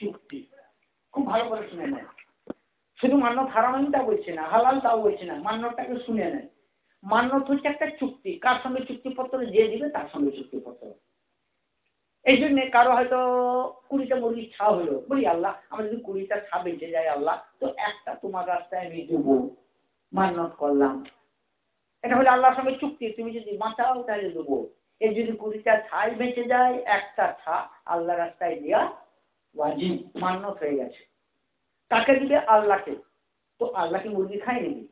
চুক্তি। খুব ভালো করে শুনে নেয় শুধু মান্য হারামানি তা বলছে না, হালাল তাও বলছে না মান্যটাকে শুনে নেয় মান্যত হচ্ছে একটা চুক্তি, কার সঙ্গে চুক্তিপত্র যে দিবে তার সঙ্গে চুক্তিপত্র। এই জন্যে কারও হয়তো কুড়িটা মুরগির ছা হলো, বলি আল্লাহ, আমার যদি কুড়িটা ছা বেঁচে যায় আল্লাহ, তো একটা তোমার রাস্তায় আমি দেবো, মান্যত করলাম। এটা হলে আল্লাহর সঙ্গে চুক্তি, তুমি যদি বাঁচাও তাহলে দেবো। এর যদি কুড়িটা ছাই বেঁচে যায়, একটা ছা আল্লাহ রাস্তায় দেওয়া ওয়াজিব হয়ে গেছে। কাকে আল্লাহকে। তো আল্লাহকে মুরগি খাই নিবি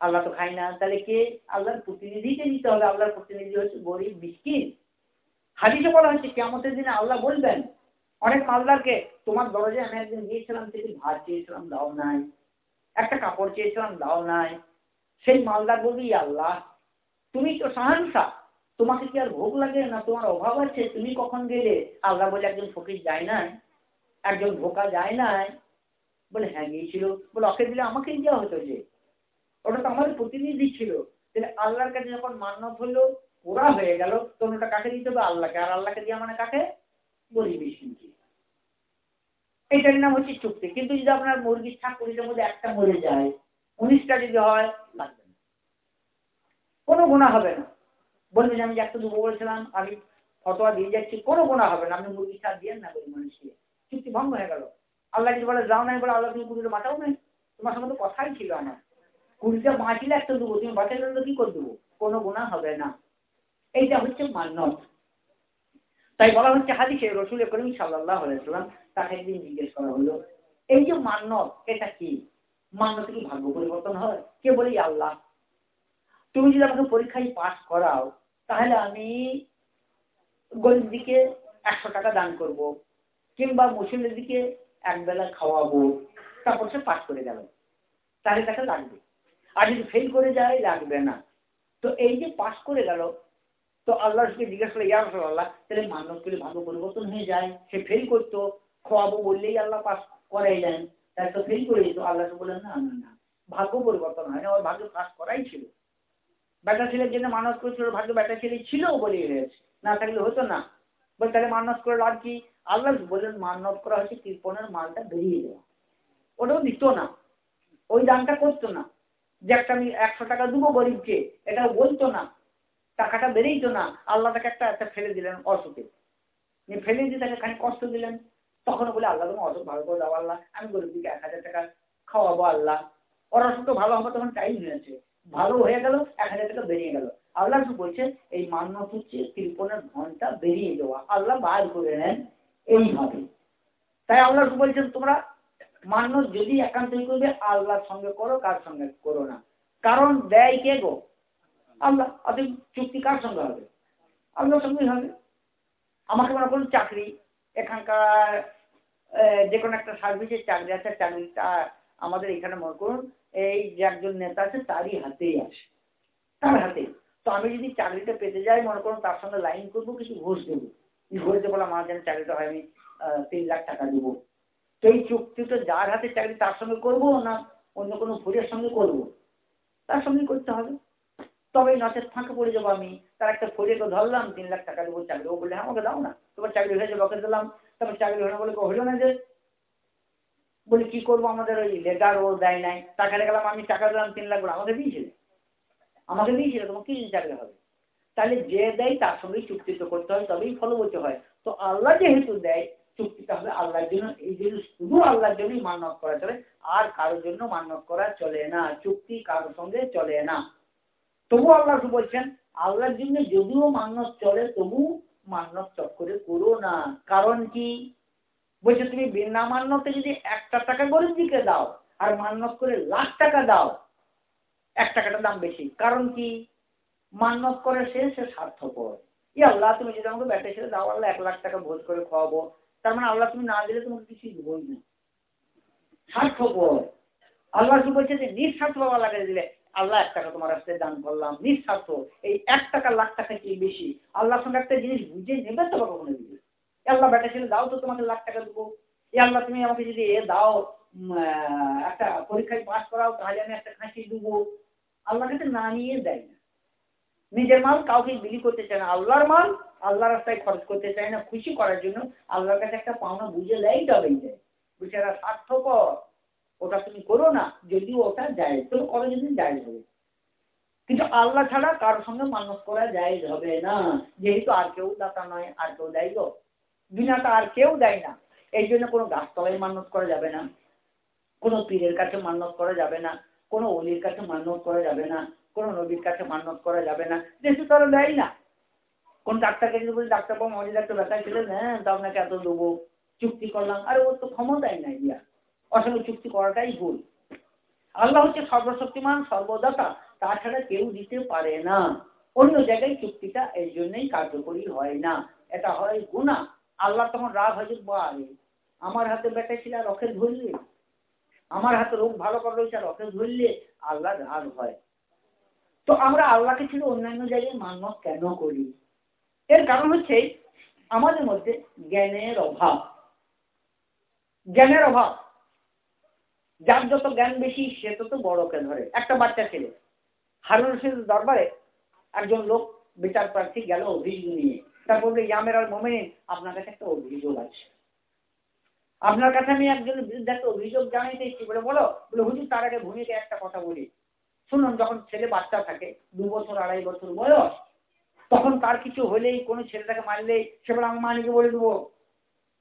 আল্লাহ তো না। তাহলে কে? আল্লাহর প্রতিনিধিকে নিতে হবে। আল্লাহর প্রতিনিধি হচ্ছে গরিব বলা কেমতের দিনে আল্লাহ বলবেন, অনেক মালদারকে, তোমার দরজায় আমি একদিন গিয়েছিলাম সেদিন ভাত চেয়েছিলাম, দাও নাই। একটা কাপড় চেয়েছিলাম, দাও নাই। সেই মালদার বলবি আল্লাহ, তুমি তো সাহানসা তোমাকে কি আর ভোগ লাগে না? তোমার অভাব আছে। তুমি কখন গেলে? আল্লাহ বলে, একজন ফকির যায় নাই। একজন ভোকা যায় নাই। বলে হ্যাঁ গিয়েছিল। বলে অকে দিলে আমাকেই দেওয়া হতো যে। ওটা তো আমাদের প্রতিনিধি ছিল। তাহলে আল্লাহর কাছে যখন মান্যত হলো, ওরা হয়ে গেল, তখন ওটা কাকে দিতে হবে? আল্লাহকে। আর আল্লাহকে দেওয়া মানে কাকে? গরিব মিসকিনকে এইটার নাম হচ্ছে চুক্তি। কিন্তু যদি আপনার মুরগির কুড়িটার মধ্যে একটা মরে যায়, উনিশটা যদি হয়, লাগবে না। কোনো গোনা হবে না। বলবে যে, আমি একটা দুবো বলেছিলাম, আমি ফটোয়া দিয়ে যাচ্ছি। কোনো গোনা হবে না। আপনি মুরগির ছাক দিয়ে না বলি মানুষকে? চুক্তি ভঙ্গ হয়ে গেল। আল্লাহ যদি বলে, যাও নাই বলে আল্লাহ তুমি কুড়িটা বাঁচাও নাই তোমার সঙ্গে তো কথাই ছিল আমার। কুড়িটা বাঁচিলে একটা দেবো, তুমি বাঁচালে তো কি করে দেবো? কোনো গুণা হবে না। এইটা হচ্ছে মান্যত। তাই বলা হচ্ছে হাদিসে রসুল করিম সাল্লাহ আলাইসাল্লাম তাকে একদিন জিজ্ঞেস করা হলো, এই যে মান্যত, এটা কি? মান্যত কি ভাগ্য পরিবর্তন হয়? কে বলি আল্লাহ, তুমি যদি আমাকে পরীক্ষায় পাস করাও, তাহলে আমি গরিব দিকে একশো টাকা দান করব। কিংবা মুসলিমের দিকে একবেলা খাওয়াবো, তারপর সে পাস করে গেল তাহলে তাকে লাগবে। আর যদি ফেল করে যায়, লাগবে না। তো এই যে পাস করে গেল, তো আল্লাহকে জিজ্ঞাসা করে ইয়ার আল্লাহ তাহলে মানব করলে ভাগ্য পরিবর্তন হয়ে যায়। সে ফেল করতো, খাওয়াবো বললেই আল্লাহ পাস করাই দেন তাই তো ফেল করে যেত। আল্লাহকে বললেন, না না না, ভাগ্য পরিবর্তন হয় না। ওর ভাগ্য পাস করাই ছিল। বেটা ছেলের জন্য মানস করেছিল ভাগ্য বেটা ছেলে ছিল বলেই হয়েছে। না থাকলে হতো না। বলে তাহলে মানস করে লাভ কি? আল্লাহ বললেন মানব করা হচ্ছে কৃপণের মালটা বেরিয়ে দেওয়া ওটাও দিত না। ওই দানটা করতো না। যে একটা আমি একশো টাকা দেবো গরিবকে, এটা বলতো না। টাকাটা বেরিয়েইতো না। আল্লাহ তাকে একটা একটা ফেলে দিলেন অসুখে। ফেলে দিয়ে তাকে খানিক কষ্ট দিলেন। তখন বলে, আল্লাহ তুমি অসুখ ভালো করে দাও আল্লাহ। আমি গরিবকে এক হাজার টাকা খাওয়াবো আল্লাহ। ওর অসুখ ভালো হবে তখন টাইম হয়েছে ভালো হয়ে গেল, এক হাজার টাকা বেরিয়ে গেল। আল্লাহ বলছে? এই মান্য হচ্ছে কৃপণের ধনটা বেরিয়ে দেওয়া আল্লাহ বার করে নেন এইভাবে। তাই আল্লাহ বলছেন, তোমরা মানুষ যদি একান্তই করবে, আল্লাহর সঙ্গে করো, কার সঙ্গে করো না। কারণ দেয় কে গো? আল্লাহ। অতএব চুক্তি কার সঙ্গে হবে? আল্লাহর সঙ্গেই হবে। আমাকে মনে করুন চাকরি, এখানকার যে কোনো একটা সার্ভিসের চাকরি আছে চাকরিটা আমাদের এখানে মনে করুন, এই যে একজন নেতা আছে, তারই হাতেই আছে তার হাতে তো আমি যদি চাকরিটা পেতে যাই, মনে করুন তার সঙ্গে লাইন করব, কিছু ঘুষ দেবো। ঘুষ দেবো আমার যেন চাকরিটা হয়, আমি তিন লাখ টাকা দেবো। তো এই চুক্তিটা যার হাতে চাকরি, তার সঙ্গে করব না অন্য কোনো ভুলের সঙ্গে করব? তার সঙ্গে করতে হবে। তবে নাচের ফাঁকে পড়ে যাব আমি। তার একটা ফরিয়াকে ধরলাম, তিন লাখ টাকা দেবো, চাকরি ও বললে হ্যাঁ আমাকে দাও না। তোমার চাকরি হয়ে যাবে দিলাম। তারপর চাকরি হয়ে বলে হলো না যে, বলি কি করব? আমাদের ওই লেটার ও দেয় নাই। টাকা গেলাম, আমি টাকা দিলাম, তিন লাখ করে আমাকে দিয়েছিলে। আমাকে দিয়েছিলে, তোমার কি চাকরি হবে? তাহলে যে দেয় তার সঙ্গেই চুক্তি তো করতে হয়, তবেই ফলবতী হয়। তো আল্লাহ যেহেতু দেয়, চুক্তিটা হবে আল্লাহর জন্য, এই জন্য শুধু আল্লাহর জন্যই মান্যত করা চলে, আর কারোর জন্য মান্যত করা চলে না, চুক্তি কারোর সঙ্গে চলে না। তবু আল্লাহ বলছেন? আল্লাহর জন্য যদিও মান্যত চলে, তবু মান্যত চক্করে করো না। কারণ কি? বলছে, তুমি বিনা মান্যতে যদি একটা টাকা গরিব দিকে দাও, আর মান্যত করে লাখ টাকা দাও, এক টাকাটা দাম বেশি। কারণ কি? মান্যত করে সে সে স্বার্থপর। ই আল্লাহ, তুমি যদি আমাকে ব্যাটে ছেড়ে দাও, আল্লাহ এক লাখ টাকা ভোজ করে খাওয়াবো তার মানে আল্লাহ, তুমি না দিলে তোমাকে কিছুই দেবই না। স্বার্থপর। আল্লাহ কি বলছে যে নিঃস্বার্থ বাবা লাগে দিলে, আল্লাহ এক টাকা তোমার রাস্তায় দান করলাম। নিঃস্বার্থ। এই এক টাকা, লাখ টাকা কি বেশি? আল্লাহর সঙ্গে একটা জিনিস বুঝে নেবে তো বাবা মনে দিবে আল্লাহ বেটা ছেলে দাও তো, তোমাকে লাখ টাকা দেবো। এ আল্লাহ, তুমি আমাকে যদি এ দাও একটা পরীক্ষায় পাস করাও, তাহলে আমি একটা খাঁচি দেবো। আল্লাহ কাছে না নিয়ে দেয় না। নিজের মাল কাউকে বিলি করতে চায় না। আল্লাহর মাল আল্লাহ রাস্তায় খরচ করতে চায় না, খুশি করার জন্য আল্লাহর কাছে একটা পাওনা বুঝে লেই যাবে বেচারা স্বার্থপর, ওটা তুমি করো না যদিও ওটা যায় তবে কবে যেদিন যায় হবে? কিন্তু আল্লাহ ছাড়া কারোর সঙ্গে মানুষ করা যায় হবে না। যেহেতু আর কেউ দাতা নয়, আর কেউ দেয় গো বিনাটা আর কেউ দেয় না। এই জন্য কোনো গাছতলায় মান্যত করা যাবে না, কোনো পীরের কাছে মান্যত করা যাবে না, কোনো অলির কাছে মান্যত করা যাবে না। কোনো নবীর কাছে মান্যত করা যাবে না। যেহেতু তারা দেয় না। কোন ডাক্তারকে যদি বলি ডাক্তারবাবু মজা ডাক্তার ব্যথা ছিলেন হ্যাঁ তো আপনাকে এত দেবো। চুক্তি করলাম। আরে ওর তো ক্ষমতাই নাই ইয়া অসঙ্গে চুক্তি করাটাই ভুল। আল্লাহ হচ্ছে সর্বশক্তিমান, সর্বদাতা। তাছাড়া কেউ দিতে পারে না। অন্য জায়গায় চুক্তিটা এই জন্যই কার্যকরী হয় না। এটা হয় গুণা আল্লাহ তখন রাগ হয়ে বারে, আমার হাতে বেটা ছিল রখে ধরলে? আমার হাতে রোগ ভালো করে রয়েছে রখে ধরলে আল্লাহ রাগ হয়। তো আমরা আল্লাহকে ছিল অন্যান্য জায়গায় মান্য কেন করি? এর কারণ হচ্ছে আমাদের মধ্যে জ্ঞানের অভাব। জ্ঞানের অভাব। যার যত জ্ঞান বেশি, সে তত বড়কে ধরে? একটা বাচ্চা ছেলে, হারুন রশিদের দরবারে একজন লোক বিচার প্রার্থী গেল অভিযোগ নিয়ে। তারপর ইয়ামের আর মোমেন আপনার কাছে একটা অভিযোগ আছে। আপনার কাছে আমি একজনের বিরুদ্ধে একটা অভিযোগ জানাইতে ইচ্ছি বলে বলো? বলে, হুজুর, তার আগে ভূমিকে একটা কথা বলি। শুনুন, যখন ছেলে বাচ্চা থাকে, দু বছর, আড়াই বছর বয়স, তখন তার কিছু হলেই কোনো ছেলেটাকে মারলেই সে বলে, আমি মানিকে বলে দেবো।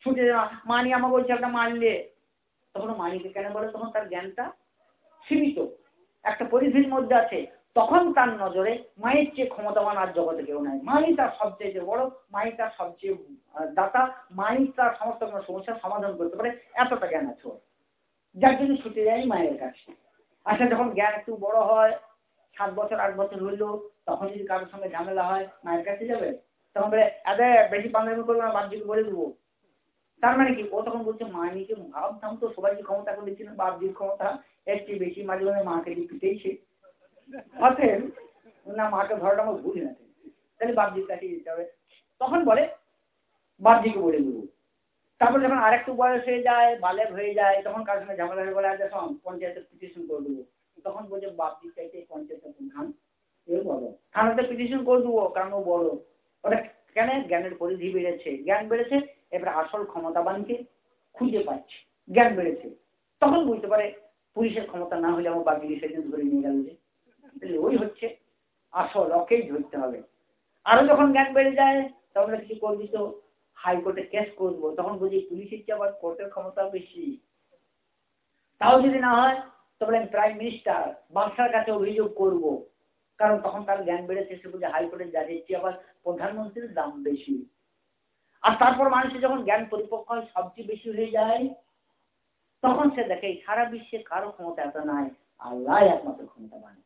ছুটে মানি আমাকে ওই ছেলেটা মারলে তখন মানিকে কেন বলে? তখন তার জ্ঞানটা সীমিত। একটা পরিধির মধ্যে আছে। তখন তার নজরে মায়ের চেয়ে ক্ষমতাবান আর জগতে কেউ নাই। মাই তার সবচেয়ে বড় মাই তার সবচেয়ে দাতা। মাই তার সমস্ত সমস্যার সমাধান করতে পারে। এতটা জ্ঞান আছে যার জন্য ছুটে যায় মায়ের কাছে। আচ্ছা যখন জ্ঞান একটু বড় হয়, সাত বছর, আট বছর হইল তখন যদি কারোর সঙ্গে ঝামেলা হয়, মায়ের কাছে যাবে, তখন বলে এদের বেশি পাঞ্জাবি করব না বাপজিকে বলে দেবো। তার মানে কি? ও তখন বলছে, মা নিজে ভাবতাম তো সবাই যে ক্ষমতা করে দিচ্ছিল বাপজির ক্ষমতা, এর চেয়ে বেশি মাঝে মাঝে মাকে দিয়ে পিটেইছে অতএব, না, মাকে ধরাটা আমার ভুল না। তাহলে বাপজির কাছে যেতে হবে। তখন বলে, বাপজিকে বলে দেবো। তারপর যখন আরেকটু বয়স হয়ে যায়, বালের হয়ে যায়, তখন কারোর সঙ্গে ঝামেলা হয়ে বলে আচ্ছা পঞ্চায়েতের পিটিশন করে দেবো। তখন বলছে বাপজি চাইতে পঞ্চায়েতের ধান। এর বলো। থানাতে পিটিশন করে দেবো, কারণ ও বড়। ওটা কেন? জ্ঞানের পরিধি বেড়েছে। জ্ঞান বেড়েছে, এবার আসল ক্ষমতাবানকে খুঁজে পাচ্ছে। জ্ঞান বেড়েছে। তখন বুঝতে পারে, পুলিশের ক্ষমতা না হলে আমার বাকি সেদিন ধরে নিয়ে গেল যে। ওই হচ্ছে আসল, ওকেই ধরতে হবে। আরও যখন জ্ঞান বেড়ে যায়, তখন কিছু করবি তো হাইকোর্টে কেস করব। তখন বুঝি পুলিশের চেয়ে আবার কোর্টের ক্ষমতা বেশি। তাও যদি না হয়, তবে আমি প্রাইম মিনিস্টার বাদশার কাছে অভিযোগ করব। কারণ তখন তার জ্ঞান বেড়েছে, সে বুঝে হাইকোর্টের জাজের চেয়ে আবার প্রধানমন্ত্রীর দাম বেশি। আর তারপর মানুষের যখন জ্ঞান পরিপক্ক হয়, সবচেয়ে বেশি হয়ে যায়, তখন সে দেখে সারা বিশ্বে কারও ক্ষমতা এত নাই। আল্লাহ একমাত্র ক্ষমতা মানে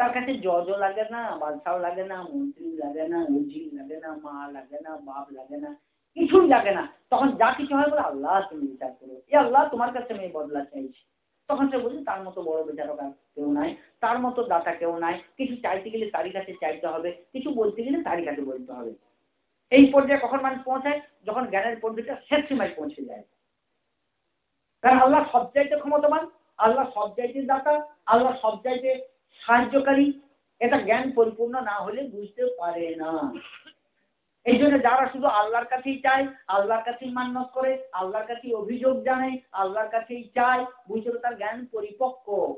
তার কাছে জজও লাগে না, বাদশাও লাগে না মন্ত্রী লাগে না উজির লাগে না, মা লাগে না, বাপ লাগে না। কিছুই লাগে না। তখন যা কিছু হয় বলে, আল্লাহ, তুমি বিচার করো। এ আল্লাহ, তোমার কাছে আমি বদলা চাইছি। তখন সে বলছে তার মতো বড় বিচারক আর কেউ নাই। তার মতো দাতা কেউ নাই। কিছু চাইতে গেলে তারই কাছে চাইতে হবে। কিছু বলতে গেলে তারই কাছে বলতে হবে। এই পর্যায়ে কখন মানুষ পৌঁছায়? যখন জ্ঞানের পদ্ধতিটা শেষ সীমায় পৌঁছে যায়। কারণ আল্লাহ সব চাইতে ক্ষমতাবান, আল্লাহ সব চাইতে দাতা, আল্লাহ সব চাইতে সাহায্যকারী। এটা জ্ঞান পরিপূর্ণ না হলে বুঝতে পারে না। এই জন্য যারা শুধু আল্লাহর কাছেই চায়, আল্লাহর কাছেই মান্য করে, আল্লাহর কাছেই অভিযোগ জানে, আল্লাহর কাছেই চায় বুঝতে তার জ্ঞান পরিপক্ক।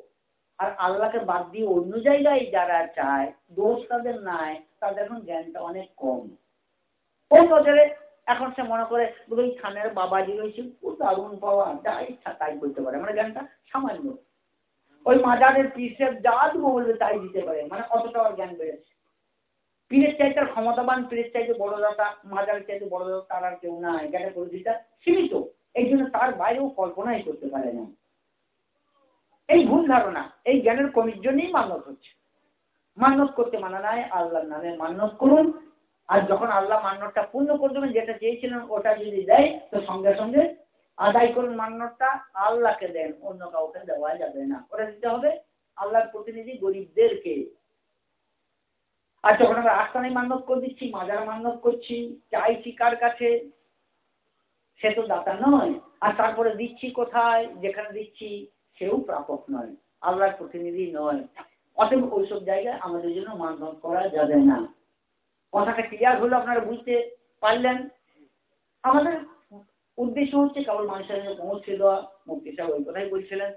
আর আল্লাহকে বাদ দিয়ে অন্য জায়গায় যারা চায়, দোষ তাদের নাই, তাদের এখন জ্ঞানটা অনেক কম। ওই নজরে এখন সে মনে করে ওই থানের বাবাজি রয়েছে, ও দারুণ পাওয়া যা ইচ্ছা তাই বলতে পারে। মানে জ্ঞানটা সামান্য। ওই মাজারের পিসের যা বলবে তাই দিতে পারে মানে অতটা জ্ঞান বেড়েছে। পীরের চাইতে ক্ষমতাবান পীরের চাইতে বড় দাতা, মাজারের চাইতে বড় দাতা তার আর কেউ নাই। জ্ঞানের পরিধিটা সীমিত। এই জন্য তার বাইরেও কল্পনাই করতে পারে না। এই ভুল ধারণা, এই জ্ঞানের কমির জন্যই মান্যত হচ্ছে। মান্যত করতে মানা নাই, আল্লাহর নামে মান্যত করুন। আর যখন আল্লাহ মান্যতটা পূর্ণ করে দেবেন, যেটা চেয়েছিলেন, ওটা যদি দেয়, তো সঙ্গে সঙ্গে আদায় করুন মান্যতটা আল্লাহকে দেন, অন্য কাউকে দেওয়া যাবে না। ওটা দিতে হবে। আল্লাহর প্রতিনিধি গরিবদেরকে আর যখন আমরা আস্তানে মান্যত করে দিচ্ছি, মাজার মান্যত করছি চাইছি কার কাছে, সে তো দাতা নয়। আর তারপরে দিচ্ছি কোথায়, যেখানে দিচ্ছি, সেও প্রাপক নয়, আল্লাহর প্রতিনিধি নয়। অতএব ওইসব জায়গায় আমাদের জন্য মানধন করা যাবে না। কথাটা ক্লিয়ার হলো, আপনারা বুঝতে পারলেন? আমাদের উদ্দেশ্য হচ্ছে কেবল মানুষের পৌঁছে দেওয়া। মুক্তি সাহেব ওই কথাই বলছিলেন।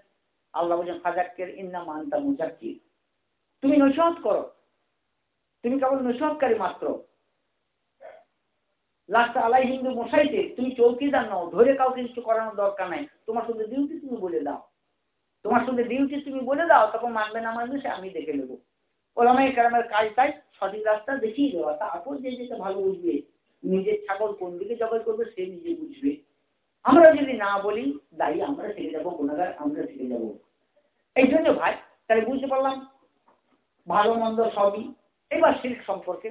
আল্লাহ বলছেন, ফাজাক্কের ইন্না মানতা মুজাক্কির। তুমি নৈশাদ করো। তুমি কেবল নৈশাদকারী মাত্র। লাস্ট আলাই হিন্দু মশাইতে তুমি চৌকিদার নাও, ধরে কাউকে কিছু করানোর দরকার নাই। তোমার সঙ্গে ডিউটি তুমি বলে দাও। তোমার সঙ্গে ডিউটি তুমি বলে দাও, তখন মানবে না মানবে সে আমি দেখে নেব। ওলামাই কারামের কাজ তাই সঠিক রাস্তা দেখিয়ে দেওয়া। তারপর যে যেটা ভালো বুঝবে, নিজের ছাগল কোন দিকে জবাই করবে সে নিজে বুঝবে। আমরা যদি না বলি, দায়ী আমরা থেকে যাব, গুণাগার আমরা থেকে যাব। এই জন্য ভাই, তাহলে বুঝতে পারলাম? ভালো মন্দ সবই। এবার শিরিক সম্পর্কে,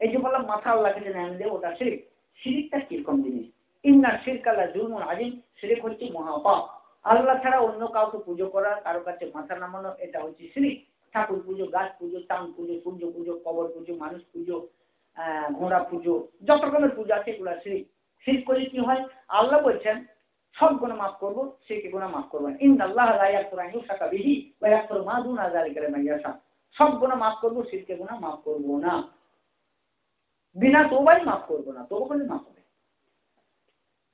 এই যে বললাম, মাথা আল্লাহকে যে ন্যায় দেব, ওটা শিরিক শিরিকটা কীরকম জিনিস? ইন্না শিরক আল্লাহ জুলমুন আজিম শিরিক হচ্ছে মহাপাপ। আল্লাহ ছাড়া অন্য কাউকে পুজো করা কারও কাছে মাথা নামানো, এটা হচ্ছে শিরিক ঠাকুর পুজো, গাছ পুজো চাঁদ পুজো, সূর্য পুজো, কবর পুজো, মানুষ পুজো ঘোড়া পুজো, যত রকমের পুজো আছে, এগুলো শিরিক শিরিক করলে কি হয়? আল্লাহ বলছেন, সব গুণ মাফ করব সে কে গুণা মাফ করবেন ইন আল্লাহ রায়াকুরা বিহি বা ইয়াকুর মা দুন আজারি করে মাইয়াসা সব গুণা মাফ করব শিরকে গুণা মাফ করব না। বিনা তোবাই মাফ করব না, তবু করলে মাফ হবে।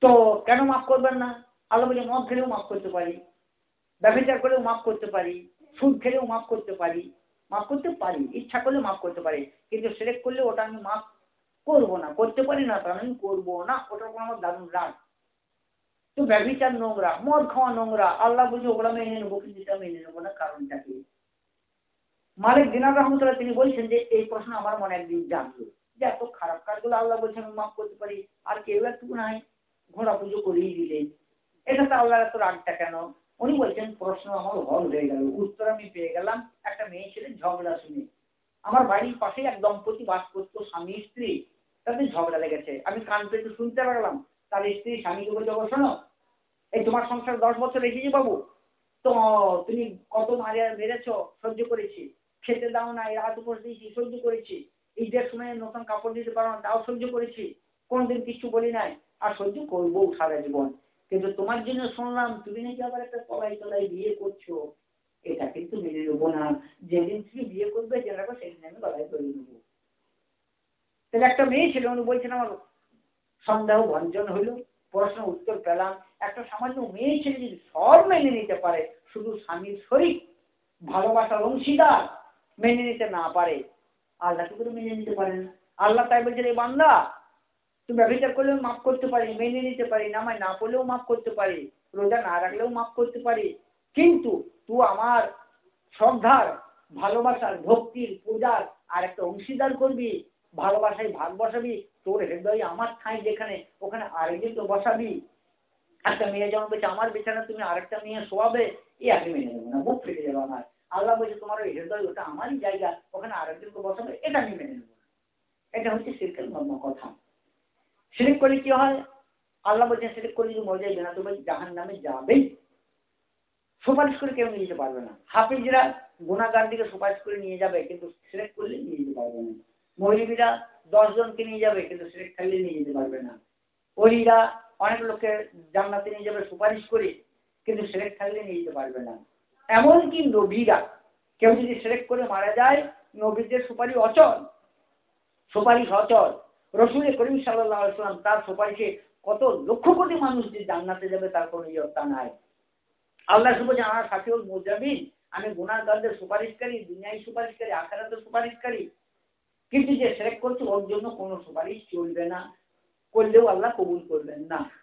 তো কেন মাফ করবেন না? আল্লাহ বলে, মদ খেলেও মাফ করতে পারি ব্যবচার করেও মাফ করতে পারি, সুদ খেলেও মাফ করতে পারি, মাফ করতে পারি, ইচ্ছা করলে মাফ করতে পারি, কিন্তু সেলেক্ট করলে ওটা আমি মাফ করব না, করতে পারি না, তাহলে আমি করব না, ওটার উপর আমার দারুণ রাগ। তো ব্যবচার নোংরা, মদ খাওয়া নোংরা, আল্লাহ বলছে, ওগুলো মেনে নেব, কিন্তু এটা মেনে নেব না, কারণটা কি? মালিক দিনার রহমতুল্লাহ তিনি বলছেন যে, এই প্রশ্ন আমার মনে একদিন জানলো যে এত খারাপ কাজগুলো আল্লাহ বলছেন, আমি মাফ করতে পারি, আর কেউ একটু নাই, ঘোড়া পুজো করেই দিলেন। এটা তো আল্লাহর এত রাগটা কেন? উনি বলছেন, প্রশ্ন আমার হল হয়ে গেল। উত্তর আমি পেয়ে গেলাম, একটা মেয়ে ছেলে ঝগড়া শুনে। আমার বাড়ির পাশেই এক দম্পতি বাস করতো, স্বামী, স্ত্রী। তাদের ঝগড়া লেগেছে। আমি কান পেতে শুনতে পারলাম। তার স্ত্রী, স্বামীকে বলছে শোনো, এই তোমার সংসার দশ বছর রেখেছি বাবু? তো তুমি কত মারিয়া মেরেছ, সহ্য করেছি। খেতে দাও না রাত উপর দিয়েছি সহ্য করেছি। ঈদের সময় নতুন কাপড় দিতে পারো না, তাও সহ্য করেছি। কোনোদিন কিছু বলি নাই, আর সহ্য করব সারা জীবন। কিন্তু তোমার জন্য শুনলাম, তুমি নাকি আবার একটা তলাই তলাই বিয়ে করছ। এটা কিন্তু মেনে নেব না। যেদিন তুমি বিয়ে করবে যে রাখো সেদিন আমি গলায় তৈরি নেব। তাহলে একটা মেয়ে ছিল উনি বলছেন আমার সন্দেহ, ভঞ্জন হইল, প্রশ্ন, উত্তর পেলাম। একটা সামান্য মেয়ে ছেলে যদি সব মেনে নিতে পারে, শুধু স্বামীর শরীর, ভালোবাসার অংশীদার মেনে নিতে না পারে। আল্লাহ কি করে মেনে নিতে পারেন আল্লাহ তাই বলছেন এই বান্দা, তুমি ব্যবচার করলেও মাফ করতে পারি, মেনে নিতে পারি, নামায় না পড়লেও মাফ করতে পারি, রোজা না রাখলেও মাফ করতে পারি। কিন্তু তুই আমার শ্রদ্ধার, ভালোবাসার, ভক্তির, পূজার আর একটা অংশীদার করবি, ভালোবাসায় ভাগ বসাবি, তোর হৃদয় আমার ঠাঁই যেখানে, ওখানে আরেকদিন তো বসাবি। একটা মেয়ে যেমন বলছে, আমার বিছানা তুমি আরেকটা মেয়ে শোয়াবে এই আগে মেনে নেব না, বুক ফেটে যাবে আমার। আল্লাহ বলছে, তোমার ওই হৃদয়, ওটা আমারই জায়গা, ওখানে আরেকজনকে বসাবে, এটা আমি মেনে নেব এটা হচ্ছে সিরকের মর্ম কথা। সিরিক করলে কি হয়? আল্লাহ বলছেন, সিরিক করলে যদি মরে না, তুমি জাহান নামে যাবেই। সুপারিশ করে কেউ নিয়ে যেতে পারবে না। হাফিজরা গুণাগার দিকে সুপারিশ করে নিয়ে যাবে, কিন্তু সিলেক করলে নিয়ে যেতে পারবে না। মৌলিবীরা দশজনকে নিয়ে যাবে, কিন্তু সিলেক খাইলে নিয়ে যেতে পারবে না। ওলিরা অনেক লোককে জান্নাতে নিয়ে যাবে সুপারিশ করে, কিন্তু সিলেক খাইলে নিয়ে যেতে পারবে না। এমনকি নবীরা, কেউ যদি সিলেক্ট করে মারা যায়, নবীদের সুপারিশ অচল। সুপারিশ অচল। রসুল করিম সাল্লাম তার সুপারিশে কত লক্ষ কোটি মানুষ যে জান্নাতে যাবে, তার কোনো ইয়ত্তা নাই। আল্লাহ শুভ যে আমার সাথীউল মুজাবিন আমি গুণাগারদের সুপারিশকারী, দুনিয়ায় সুপারিশকারী আখারাতের সুপারিশকারী। কিন্তু যে সেরেক করছে, ওর জন্য কোনো সুপারিশ চলবে না। করলেও আল্লাহ কবুল করবেন না।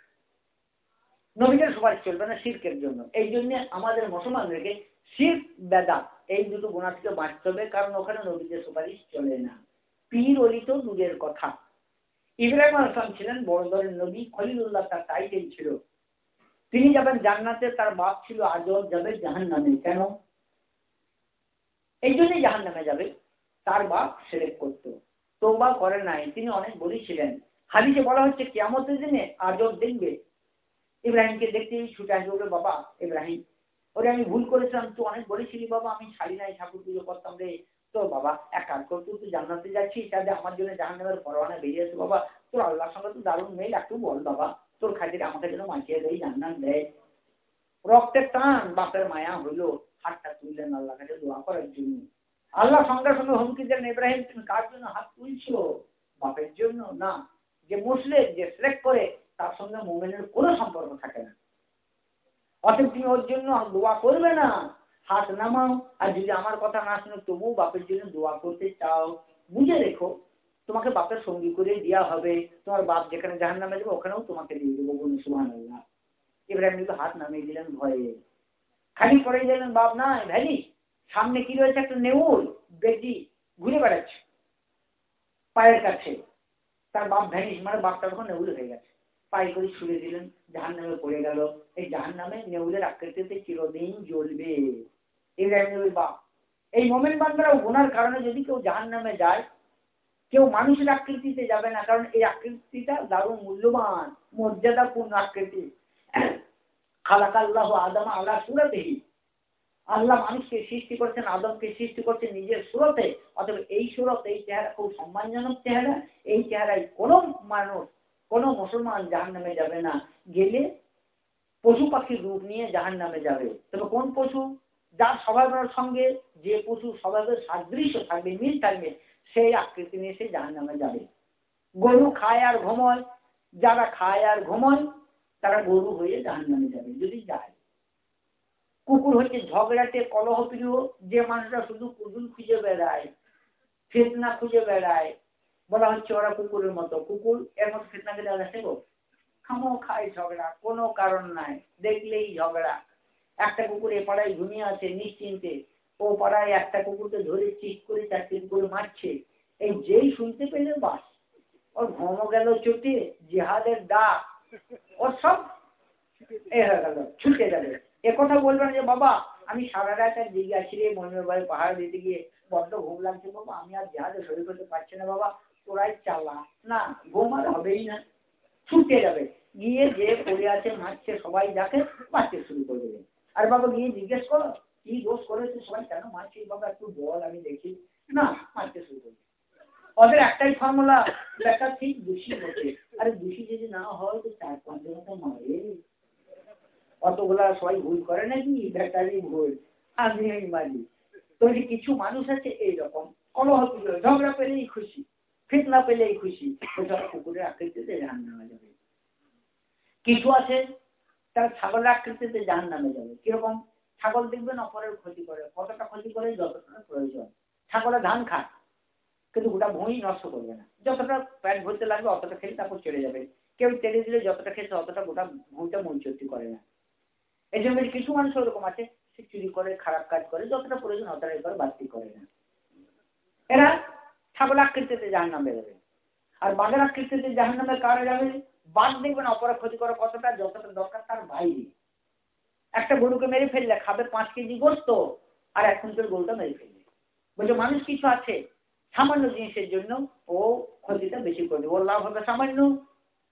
নবীদের সুপারিশ চলবে না শির্কের জন্য। এই জন্য আমাদের মুসলমানদেরকে শির্ক বেদা এই দুটো গুণা থেকে বাঁচতে হবে, কারণ ওখানে নবীদের সুপারিশ চলে না। পীর অলি তো দূরের কথা। ইব্রাহিম আসলাম ছিলেন বড় দলের নবী, খলিলুল্লাহ তার টাইটেল ছিল। তিনি যাবেন জান্নাতে, তার বাপ ছিল আজব, যাবে জাহান নামে কেন? এই জন্যই জাহান নামে যাবে। তার বাপ সেরেক করত। তোবা করে নাই। তিনি অনেক বলেছিলেন হাদিসে বলা হচ্ছে কেমতের দিনে আজব দেখবে। ইব্রাহিমকে দেখতেই ছুটে আসবে বলে বাবা, ইব্রাহিম, ওরে আমি ভুল করেছিলাম, তুই অনেক বলেছিলি বাবা, আমি ছাড়ি নাই, ঠাকুর পুজো করতাম রে। তো বাবা, এক কাজ কর, তুই তো জান্নাতে যাচ্ছিস তাহলে আমার জন্য জাহান্নামের পরোয়ানা বেরিয়ে আসে বাবা। তোর আল্লাহর সঙ্গে তো দারুণ মেল, একটু বল বাবা, তোর খাতিরে আমাকে যেন মাখিয়ে দেয়, জান্নাত দেয়। রক্তের টান, বাপের মায়া হইল, হাতটা তুললেন আল্লাহ কাছে দোয়া করার জন্য। আল্লাহ সঙ্গে সঙ্গে হুমকি দেন ইব্রাহিম কার জন্য হাত তুলছো? বাপের জন্য না, যে মুসলিম, যে সিলেক্ট করে তার সঙ্গে মোমেনের কোনো সম্পর্ক থাকে না। অতএব তুমি ওর জন্য দোয়া করবে না। হাত নামাও। আর যদি আমার কথা না শুনে, তবুও বাপের জন্য দোয়া করতে চাও। বুঝে রেখো, তোমাকে বাপের সঙ্গী করে দেওয়া হবে। তোমার বাপ যেখানে জাহান নামে যাবে, ওখানেও তোমাকে দিয়ে দেবো বলুন সুহান ইব্রাহিম কিন্তু হাত নামিয়ে দিলেন ভয়ে। খালি পড়ে দিলেন বাপ নাই ভ্যালি। সামনে কি রয়েছে? একটা নেউল। বেজি। ঘুরে বেড়াচ্ছে। পায়ের কাছে। তার বাপ ভ্যানিস মানে বাপটা তখন নেউল হয়ে গেছে। পায়ে করে ছুড়ে দিলেন জাহান নামে পড়ে গেল। এই জাহান নামে নেউলের আকৃতিতে চিরদিন জ্বলবে। ইব্রাহিম বাপ, এই মোমেন বান্দারাও গুনার কারণে যদি কেউ জাহান নামে যায়, কেউ মানুষের আকৃতিতে যাবে না, কারণ এই আকৃতিটা দারুণ মূল্যবান, মর্যাদাপূর্ণ আকৃতি। খালাক আল্লাহ আদম আল্লাহ সুরতেই আল্লাহ মানুষকে সৃষ্টি করছেন, আদমকে সৃষ্টি করছেন নিজের সুরতে। অথবা এই সুরত, এই চেহারা খুব সম্মানজনক চেহারা, এই চেহারায় কোনো মানুষ কোনো মুসলমান জাহান নামে যাবে না। গেলে পশু পাখির রূপ নিয়ে জাহান নামে যাবে। তবে কোন পশু? যার স্বভাবের সঙ্গে যে পশু স্বভাবের সাদৃশ্য থাকবে, মিল থাকবে, সেই আকৃতি নিয়ে সে জাহান নামে যাবে। গরু খায় আর ঘুমোয়। যারা খায় আর ঘুমোয়, তারা গরু হয়ে জাহান নামে যাবে, যদি যায়। কুকুর হচ্ছে ঝগড়াটে, কলহপ্রিয়, যে মানুষরা শুধু কুদুল খুঁজে বেড়ায়, ফেতনা খুঁজে বেড়ায় বলা হচ্ছে ওরা কুকুরের মতো। কুকুর এর মতো ফেতনাকে দেওয়া যাচ্ছে গো? খামো খায় ঝগড়া, কোনো কারণ নাই। দেখলেই ঝগড়া। একটা কুকুর এ পাড়ায় ঘুমিয়ে আছে নিশ্চিন্তে। ও পাড়ায় একটা কুকুরকে ধরে চিট করে চারটে কুকুর মারছে। এই যেই শুনতে পেলে বাস। ওর ঘমো গেল চোটে, জিহাদের ডাক। ওর সব এ হয়ে গেল, ছুটে গেল। এ কথা বলবে না যে, বাবা, আমি সারা রাত আর জিজ্ঞাসি রে মনের ভাই পাহাড় দিতে গিয়ে বড্ড ঘুম লাগছে, বাবা। আমি আর জাহাজে শরীর করতে পারছি না, বাবা। তোরাই চালা। না ঘুম আর হবেই না। ছুটে যাবে। গিয়ে যে পড়ে আছে মারছে সবাই যাকে মারতে শুরু করে দেবে। আর বাবা গিয়ে জিজ্ঞেস করো, কি দোষ করেছে সবাই? কেন মারছিস বাবা? একটু বল, আমি দেখি। না মারতে শুরু করবে ওদের একটাই ফর্মুলা দেখা ঠিক দোষী হচ্ছে আরে দোষী যদি না হয়, তো চার পাঁচ জন তো মারে। অতগুলা সবাই ভুল করে নাকি? ব্যাটারি ভুল, আমি মারি। তো কিছু মানুষ আছে, এইরকম। কলহ ঝগড়া পেলেই খুশি। ফিতনা পেলেই খুশি। ওটা কুকুরের আকৃতিতে জাহান নামে যাবে। কিছু আছে তারা ছাগলের আকৃতিতে জাহান নামে যাবে। কীরকম? ছাগল দেখবেন অপরের ক্ষতি করে। কতটা ক্ষতি করে যতটা প্রয়োজন। ছাগলে ধান খায়, কিন্তু গোটা ভুঁই নষ্ট করবে না। যতটা প্যাট ভরতে লাগবে, অতটা খেলে তারপর চলে যাবে। কেউ তেলে দিলে যতটা খেয়েছে, অতটা গোটা ভুঁইটা মনচর্তি করে না। এই জন্য কিছু মানুষ ওরকম আছে, সে চুরি করে, খারাপ কাজ করে, যতটা প্রয়োজন অতটা এবার বাড়তি করে না। এরা ছাগল আকৃতিতে জাহান নামে যাবে আর বাঘের আকৃতিতে জাহান নামে কারা যাবে বাঘ দেখবেন অপরাধ ক্ষতি করা কতটা, যতটা দরকার তার বাইরে। একটা গরুকে মেরে ফেললে, খাবে পাঁচ কেজি গোস্ত, আর এক কুইন্টাল গরুটা মেরে ফেললে বলছে, মানুষ কিছু আছে, সামান্য জিনিসের জন্য ও ক্ষতিটা বেশি করে দেবে। ওর লাভ হবে সামান্য,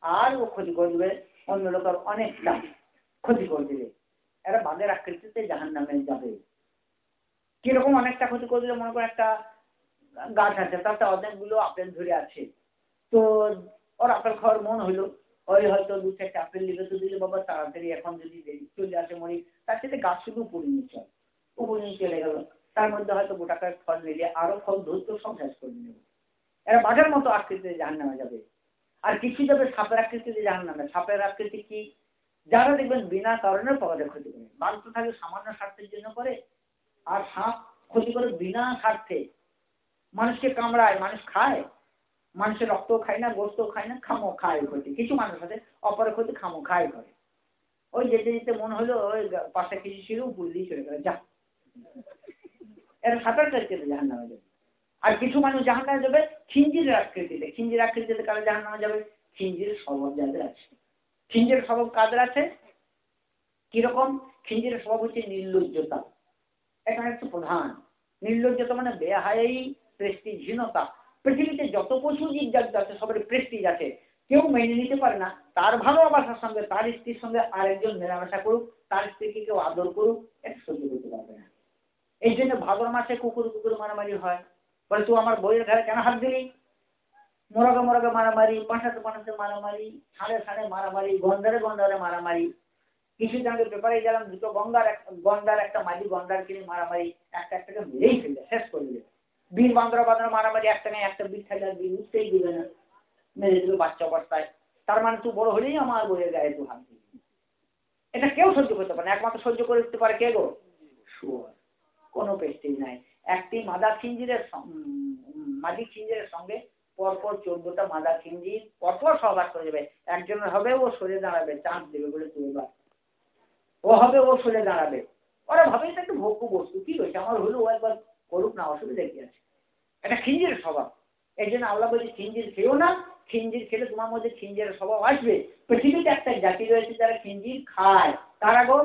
আর ও ক্ষতি করে দেবে, অন্য লোকের অনেকটা ক্ষতি করে দেবে। এরা বাঘের আকৃতিতে জাহান নামে যাবে। কীরকম অনেকটা ক্ষতি করে দিলে, মনে করো একটা গাছ আছে তাতে অনেকগুলো আপেল ধরে আছে। তো ওর আপেল খাওয়ার মন হলো। ওই হয়তো দু চারটে আপেল নিলে তো দিলে বাবা তাড়াতাড়ি এখন যদি চলে আসে মরি তার সাথে গাছ শুধু উপরে নিয়ে চল উপরে নিয়ে চলে গেল। তার মধ্যে হয়তো গোটা কয়েক ফল নিলে আরও ফল ধরতো সব শেষ করে নেবে। এরা বাঘের মতো আকৃতিতে জাহান নামে যাবে। আর কিছু যাবে সাপের আকৃতিতে জাহান নামে সাপের আকৃতি কি? যারা দেখবেন বিনা কারণে পকেটে ক্ষতি করে বাঘ তো থাকে সামান্য স্বার্থের জন্য করে, আর সাপ ক্ষতি করে বিনা স্বার্থে। মানুষকে কামড়ায়, মানুষ খায়। মানুষের রক্তও খায় না গোস্তও খায় না খামো খায় ক্ষতি। কিছু মানুষ আছে, অপরের ক্ষতি খামো খায় করে ওই যেতে যেতে মনে হলো, ওই পাশে কিছু ছিল উপর দিয়ে চলে গেল, যা। এরা সাঁতার কাটতে জাহান নামে যাবে। আর কিছু মানুষ জাহান নামে যাবে খিঞ্জির আকৃতিতে। খিঞ্জির আকৃতিতে কারা জাহান নামে যাবে? খিঞ্জির স্বভাব যাদের আছে। খিঞ্জির স্বভাব কাদের আছে? কীরকম? খিঞ্জির স্বভাব হচ্ছে নির্লজ্জতা। এখানে হচ্ছে প্রধান। নির্লজ্জতা মানে বেহাই প্রেস্টিজহীনতা পৃথিবীতে যত পশু জীবজাত আছে, সবার প্রেস্টিজ আছে। কেউ মেনে নিতে পারে না। তার ভালোবাসার সঙ্গে, তার স্ত্রীর সঙ্গে আরেকজন মেলামেশা করুক, তার স্ত্রীকে কেউ আদর করুক এটা সহ্য করতে পারবে না। এই জন্য ভাদর মাসে কুকুর কুকুর মারামারি হয়। বলে, তুই আমার বইয়ের ঘরে কেন হাত দিলি? মোরগে মোরগে মারামারি পাঁচাতে পাঁচাতে মারামারি সাড়ে সাড়ে মারামারি, গন্ধারে গন্ধারে মারামারি। কিছু আগে পেপারে গেলাম, দুটো গঙ্গার গন্ডার একটা মাঝি গন্ডার কিনে মারামারি, একটা একটাকে মেরেই ফেলবে শেষ করে দিলে। বীর বান্দরা বান্দরা মারামারি একটা নেই একটা বীর থাকলে বীর উঠতেই দিবে না। মেরে দিল বাচ্চা অবস্থায়। তার মানে তুই বড় হলেই আমার বইয়ের গায়ে তুই হাত এটা কেউ সহ্য করতে পারে না। একমাত্র সহ্য করে উঠতে পারে কে গো? শুয়ার কোনো পেস্টিজ নাই। একটি মাদা খিঞ্জিরের মাদি খিঞ্জিরের সঙ্গে পরপর চোদ্দটা মাদা খিঞ্জির পরপর সহবাস করে যাবে। একজনের হবে ও সরে দাঁড়াবে চান্স দেবে বলে তুই এবার। ও হবে ও সরে দাঁড়াবে। ওরা ভাবে এটা একটু ভোগ্য বস্তু। কি হয়েছে? আমার হলো ও একবার করুক না অসুবিধা কি আছে? এটা খিঞ্জির স্বভাব। এই জন্য আল্লাহ বলছি, খিঞ্জির খেয়েও না, খিঞ্জির খেলে তোমার মধ্যে খিঞ্জির স্বভাব আসবে। পৃথিবীতে একটা জাতি রয়েছে যারা খিঞ্জির খায়। তারা গো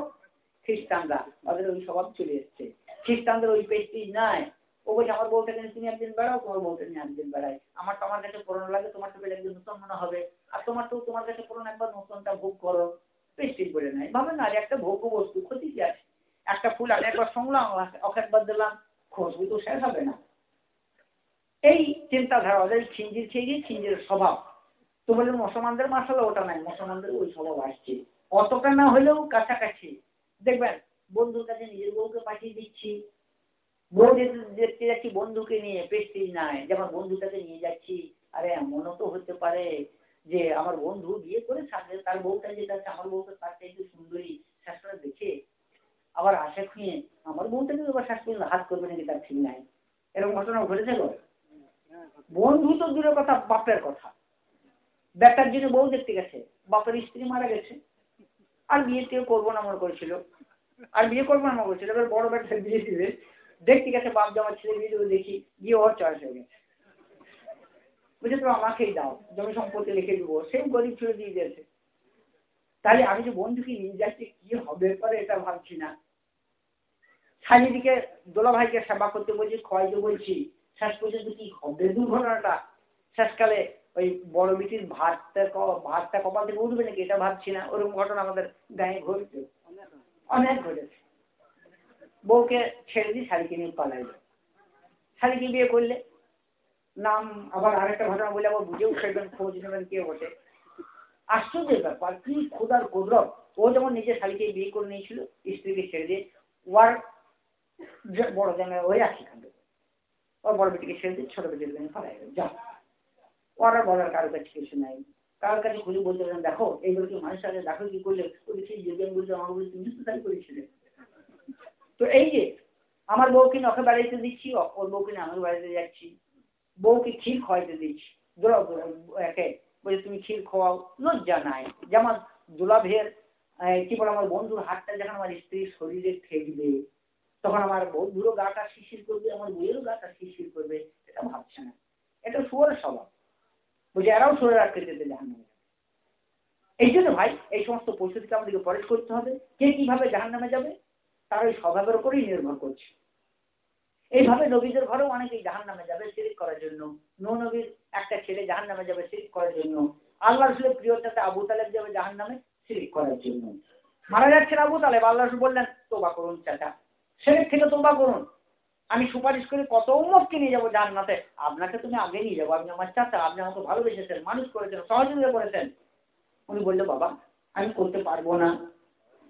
খ্রিস্টানরা ওদের ওই স্বভাব চলে এসছে। খ্রিস্টানদের ওই পেস্টিজ নাই। ও বলছে, আমার বউটা নিয়ে তুমি একদিন বেড়াও, তোমার বউটা নিয়ে একদিন বেড়াই আমার তো আমার কাছে পুরনো লাগে, তোমার তো একদিন নতুন মনে হবে। আর তোমার তো তোমার কাছে পুরনো একবার নতুনটা ভোগ করো। পেস্টিজ বলে নাই। ভাবে না একটা ভোগ্য বস্তু ক্ষতি কি আছে? একটা ফুল আমি একবার শুনলাম, ওকে একবার দিলাম। খুশবু তো শেষ হবে না। এই চিন্তাধারা ওদের খিঞ্জির খেয়ে গিয়ে খিঞ্জির স্বভাব। তো বলে মুসলমানদের মাসালা ওটা নাই, মুসলমানদের ওই স্বভাব আসছে। অতটা না হলেও কাছাকাছি। দেখবেন, বন্ধুর কাছে নিজের বউকে পাঠিয়ে দিচ্ছি। বউ দেখতে যাচ্ছি বন্ধুকে নিয়ে পেস্টিজ নাই। যেমন বন্ধুটাকে নিয়ে যাচ্ছি। আরে, এমনও তো হতে পারে যে আমার বন্ধু বিয়ে করে সাথে তার বউটা যেটা আছে, আমার বউটা তার চাইতে সুন্দরী। শাশুড়া দেখে আবার আশা খুঁয়ে শাশুড়ি হাত করবে নাকি তার ঠিক নাই। এরকম ঘটনা ঘটেছে গো বন্ধু তো দূরের কথা, বাপের কথা। বেটার জন্য বউ দেখতে গেছে, বাপের স্ত্রী মারা গেছে। আর বিয়ে টিয়ে করব না মনে করেছিল। আর বিয়ে করব না মনে করেছিল। এবার বড় বেটার বিয়ে দিবে। দেখতে গেছে বাপ জামার ছেলে বিয়ে দেবে দেখি, বিয়ে ওর চয়েস হয়ে গেছে। বুঝে তো আমাকেই দাও জমি সম্পত্তি লিখে দিব। সেই গরিব ছেলে দিয়ে দিয়েছে। তাহলে আমি যে বন্ধুকে নিয়ে যাচ্ছি, কি হবে পরে এটা ভাবছি না। শালিদিকে দোলা ভাইকে সেবা করতে বলছি, খোয়াইতে বলছি শেষ পর্যন্ত কি হবে দুর্ঘটনাটা? শেষকালে ওই বড় বিটির ভাতটা ভাতটা কপাল থেকে উঠবে নাকি এটা ভাবছি না, ওরকম ঘটনা আমাদের গায়ে ঘটেছে। অনেক ঘটেছে। বউকে ছেড়ে দিয়ে শাড়িকে নিয়ে পালাই শাড়িকে বিয়ে করলে নাম আবার আরেকটা ঘটনা বলে আবার বুঝেও ফেলবেন খোঁজ নেবেন কে বটে। আশ্চর্যের ব্যাপার, কি খোদার গৌরব ও যেমন নিজের শাড়িকে বিয়ে করে নিয়েছিল, স্ত্রীকে ছেড়ে দিয়ে ওয়ার বড় জায়গায় ওই রাখি খাবে। ওর বড় বেটিকে ছেড়ে দিয়ে ছোট বেটির জন্য ফালাই যা। ওরা বলার কারোর কাছে কিছু নাই। কারোর কাছে খুঁজে বলতে পারেন দেখো এইগুলো কি মানুষের আগে দেখো কি করলে? ওই সেই আমি বলছি আমার বলছি, তুমি তো তাই করেছিলে তো এই যে, আমার বউকে নখে বেড়াইতে দিচ্ছি ওর বউকে আমি বাড়িতে যাচ্ছি। বউকে ক্ষীর খাওয়াইতে দিচ্ছি। একে, বলে, তুমি ক্ষীর খাওয়াও। লজ্জা নাই। যেমন দুলাভের কি বলে, আমার বন্ধুর হাতটা যখন আমার স্ত্রীর শরীরে ঠেকবে তখন আমার বন্ধুরও গাটা শিশির করবে, আমার বইয়েরও গাটা শিশির করবে, এটা ভাবছে না। এটা শুয়ারের স্বভাব। বুঝে এরাও শুয়ে রাখতে যেতে জাহান নামে এই জন্য ভাই, এই সমস্ত পরিস্থিতিকে আমাদেরকে পরেশ করতে হবে। কে কীভাবে জাহান নামে যাবে, তার ওই স্বভাবের উপরেই নির্ভর করছে। এইভাবে নবীদের ঘরেও অনেকেই জাহান নামে যাবে সিরিক করার জন্য। নো নবীর একটা ছেলে জাহান নামে যাবে সিরিক করার জন্য। আল্লাহ রসুলের প্রিয় চাতে আবু তালেব যাবে জাহান নামে সিরিক করার জন্য। মারা যাচ্ছেন আবু তালেব। আল্লাহ রসুল বললেন, তোবা করুন চাচা। সেদিক থেকে তোবা করুন। আমি সুপারিশ করে কত উম্মতকে নিয়ে যাব জান্নাতে। আপনাকে তুমি আগে নিয়ে যাব। আপনি আমার চাচা, আপনি আমাকে ভালোবেসেছেন, মানুষ করেছেন, সহযোগিতা করেছেন। উনি বলল, বাবা, আমি করতে পারব না।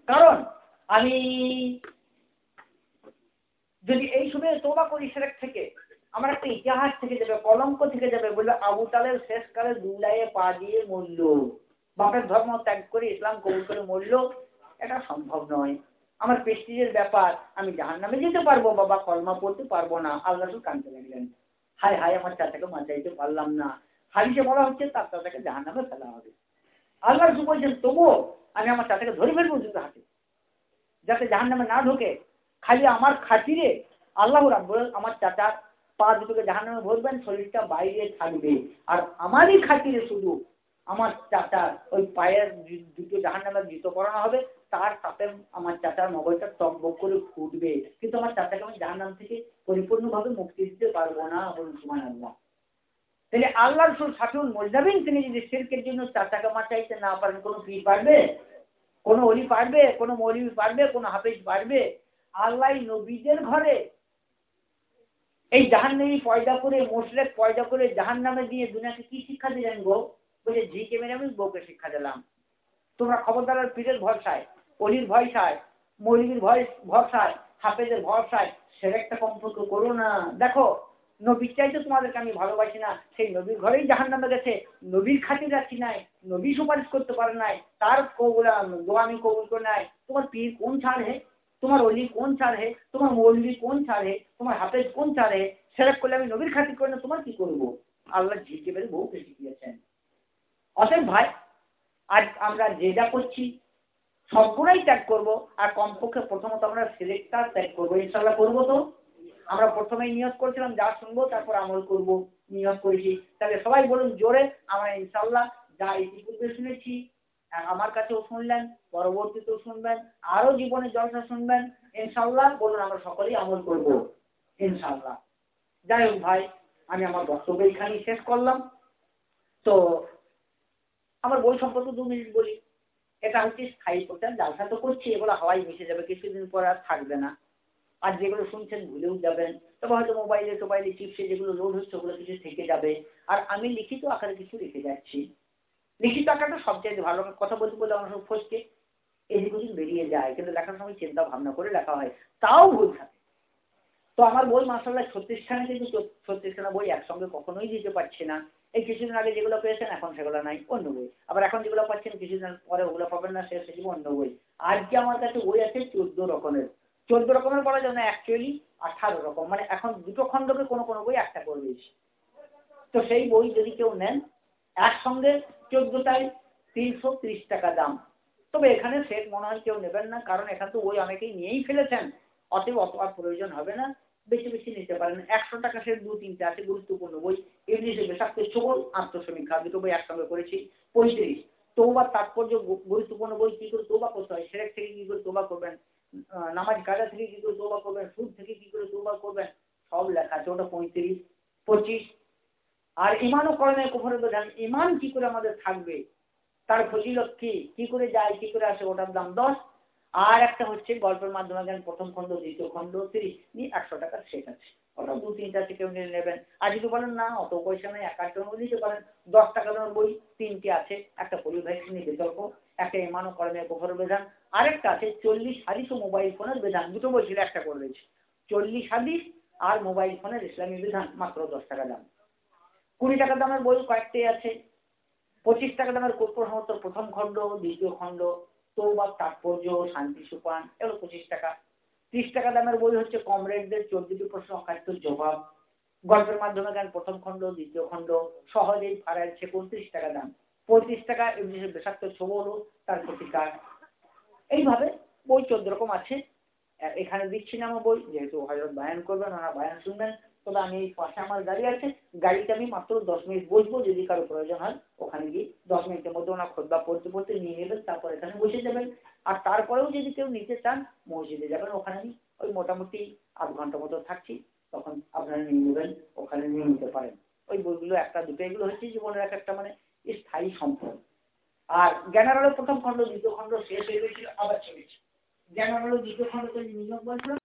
কারণ আমি যদি এই সময় তোবা করি সেরেক থেকে, আমার একটা ইতিহাস থেকে যাবে, কলঙ্ক থেকে যাবে। বলবে আবু তালের শেষকালে দুলাইয়ে পা দিয়ে মরল। বাপের ধর্ম ত্যাগ করে ইসলাম কবুল করে মরল। এটা সম্ভব নয়। আমার পেস্টিজের ব্যাপার, আমি জাহান নামে যেতে পারব, বাবা, কলমা পড়তে পারব না। আল্লাহ রসুল কানতে লাগলেন। হায় হায়, আমার চাচাকে বাঁচাইতে পারলাম না। হারিসে বলা হচ্ছে, তার চাচাকে জাহান নামে ফেলা হবে। আল্লাহ রসুল বলছেন, তবুও আমি আমার চাচাকে ধরে ফেলব দুটো হাতে। যাতে জাহান নামে না ঢোকে। খালি আমার খাতিরে আল্লাহ রাব্বুল আমার চাচার পা দুটোকে জাহান নামে ভরবেন, শরীরটা বাইরে থাকবে। আর আমারই খাতিরে শুধু আমার চাচার ওই পায়ের দুটো জাহান নামে জুতো করানো হবে তার তাতে আমার চাচার মগজটা টকবক করে ফুটবে। কিন্তু আমার চাচাকে আমি জাহান নাম থেকে পরিপূর্ণভাবে মুক্তি দিতে পারব না বলুন সুমান আল্লাহ। তাহলে আল্লাহ রসুল সাফিউল মজাবিন তিনি যদি শিল্পের জন্য চাচাকে চাইতে না পারেন, কোনো পীর পারবে? কোনো অলি পারবে? কোনো মৌলবি পারবে? কোনো হাফিজ পারবে? আল্লাহ নবীদের ঘরে এই জাহান নামী পয়দা করে, মোশরেক পয়দা করে জাহান নামে দিয়ে দুনিয়াকে কি শিক্ষা দিলেন গো? বলে ঝি কে মেরে আমি বউকে শিক্ষা দিলাম। তোমরা খবরদার পীরের ভরসায়। অলির ভরসায় মৌলিকের ভয় ভরসায় হাফেজের ভরসায় সেরেকটা সম্পর্ক করো না। দেখো, নবীর চাইতে তোমাদেরকে আমি ভালোবাসি না। সেই নবীর ঘরেই জাহান নামে গেছে, নবীর খাতে যাচ্ছি নাই, নবী সুপারিশ করতে পারে নাই, তার দোয়া আমি কবুল করে নাই। তোমার পীর কোন ছাড় হে? তোমার অলি কোন ছাড় হে? তোমার মৌলবি কোন ছাড় হে? তোমার হাফেজ কোন ছাড় হে? সেলেক্ট করলে আমি নবীর খাতির করে না, তোমার কি করব? আল্লাহ ঝিকে বেড়ে বহু বেশি দিয়েছেন অতএব ভাই, আজ আমরা যে যা করছি সবগুলোই ত্যাগ করব, আর কমপক্ষে প্রথমত আমরা সিলেক্টটা ত্যাগ করব। ইনশাল্লাহ করব তো। আমরা প্রথমেই নিয়োগ করেছিলাম, যা শুনব তারপর আমল করব নিয়োগ করেছি। তাহলে সবাই বলুন জোরে, আমরা ইনশাল্লাহ যা ইতিপূর্বে শুনেছি আমার কাছেও শুনলেন, পরবর্তীতেও শুনবেন, আরও জীবনে জলসা শুনবেন ইনশাল্লাহ বলুন আমরা সকলেই আমল করব ইনশাল্লাহ যাই হোক ভাই, আমি আমার বক্তব্য এখানেই শেষ করলাম। তো, আমার বই সম্পর্কে দু মিনিট বলি। এটা হচ্ছে স্থায়ী প্রচার জালসা তো করছি, এগুলো হাওয়াই মিশে যাবে, কিছুদিন পর আর থাকবে না। আর যেগুলো শুনছেন ভুলেও যাবেন, তবে হয়তো মোবাইলে টোবাইলে চিপসে যেগুলো লোড হচ্ছে, ওগুলো কিছু থেকে যাবে। আর আমি লিখিত আকারে কিছু রেখে যাচ্ছি। লিখিত আকারটা সবচেয়ে ভালো কথা বলতে বলতে আমার সব ফসকে এদিক ওদিক বেরিয়ে যায়, কিন্তু লেখার সময় চিন্তা ভাবনা করে লেখা হয়, তাও ভুল থাকে। তো আমার বই মাসাল্লাহ ছত্রিশখানা, কিন্তু ছত্রিশখানা বই একসঙ্গে কখনোই দিতে পারছি না। এই কিছুদিন আগে যেগুলো পেয়েছেন, এখন সেগুলো নাই, অন্য বই। আবার এখন যেগুলো পাচ্ছেন কিছুদিন পরে ওগুলো পাবেন না সে সেগুলো অন্য বই। আজকে আমার কাছে বই আছে, চোদ্দ রকমের। চোদ্দ রকমের বলা যায় না অ্যাকচুয়ালি আঠারো রকম। মানে এখন দুটো খণ্ডকে কোনো কোনো বই একটা করে দিয়েছি। তো সেই বই যদি কেউ নেন, একসঙ্গে চোদ্দটায় তিনশো ত্রিশ টাকা দাম। তবে এখানে সেট মনে হয় কেউ নেবেন না, কারণ এখান তো বই অনেকেই নিয়েই ফেলেছেন। অতএব অত আর প্রয়োজন হবে না। বেশি বেশি নিতে পারেন একশো টাকা সে দু তিনটে আছে, গুরুত্বপূর্ণ বই। এমনি হিসেবে স্বাস্থ্য ছবল আত্মসমীক্ষা দুটো বই একসঙ্গে করেছি পঁয়ত্রিশ। তোবার তাৎপর্য গুরুত্বপূর্ণ বই, কী করে তোবা করতে হয়? সেরেক থেকে কী করে তোবা করবেন? নামাজ কাজা থেকে কী করে তোবা করবেন? সুদ থেকে কী করে তোবা করবেন? সব লেখা আছে, ওটা পঁয়ত্রিশ, পঁচিশ। আর ইমানও করণের কুফরে বোঝান ইমান কী করে আমাদের থাকবে? তার ফজিলত কি? কী করে যায়, কী করে আসে, ওটার দাম দশ। আর একটা হচ্ছে গল্পের মাধ্যমে দেন প্রথম খণ্ড, দ্বিতীয় খণ্ড, তিরিশ, নিয়ে একশো টাকার সেট আছে। ওটা দু, তিনটা থেকে নিয়ে নেবেন। আর যদি বলেন, না, অত পয়সা নেই, এক মধ্যে দিতে পারেন দশ টাকা দামের বই, তিনটে আছে, একটা পরিবাহিক নিয়ে বিতর্ক একটা এমানো কর্মের কোফর বিধান আরেকটা আছে, চল্লিশ হাদিস ও মোবাইল ফোনের বিধান দুটো বই ছিল, একটা করে দিয়েছে চল্লিশ হাদিস আর মোবাইল ফোনের ইসলামী বিধান মাত্র দশ টাকা দাম। কুড়ি টাকা দামের বই কয়েকটাই আছে। পঁচিশ টাকা দামের কোট প্রথম খণ্ড, দ্বিতীয় খণ্ড তৌবার তাৎপর্য, শান্তি সুপান এগুলো পঁচিশ টাকা। ত্রিশ টাকা দামের বই হচ্ছে কমরেডদের চোদ্দটি প্রশ্ন অকাত্য জবাব। গল্পের মাধ্যমে গান প্রথম খণ্ড, দ্বিতীয় খণ্ড সহজেই ফারাচ্ছে পঁয়ত্রিশ টাকা দাম। পঁয়ত্রিশ টাকা এমনি বিষাক্ত ছবল তার প্রতিকার। এইভাবে বই চোদ্দ রকম আছে। এখানে দিচ্ছি না আমার বই, যেহেতু হজরত বায়ান করবেন, ওনারা বায়ান শুনবেন। তবে আমি এই পাশে আমার গাড়ি আছে। গাড়িতে আমি মাত্র দশ মিনিট বসবো, যদি কারও প্রয়োজন হয়, ওখানে গিয়ে দশ মিনিটের মধ্যে ওনার খোদ্া পড়তে পড়তে নিয়ে নেবেন, তারপর এখানে বসে যাবেন। আর তারপরেও যদি কেউ নিতে চান, মসজিদে যাবেন, ওখানে আমি ওই মোটামুটি আধ ঘণ্টা মতো থাকছি, তখন আপনারা নিয়ে নেবেন, ওখানে নিয়ে নিতে পারেন। ওই বইগুলো একটা, দুটো, এগুলো হচ্ছে জীবনের এক একটা মানে স্থায়ী সম্পদ। আর জ্ঞানার প্রথম খণ্ড, দ্বিতীয় খণ্ড শেষ হয়ে গেছিল, আবার চলেছে জ্ঞানার দ্বিতীয় খণ্ড নিয়োগ বলছিল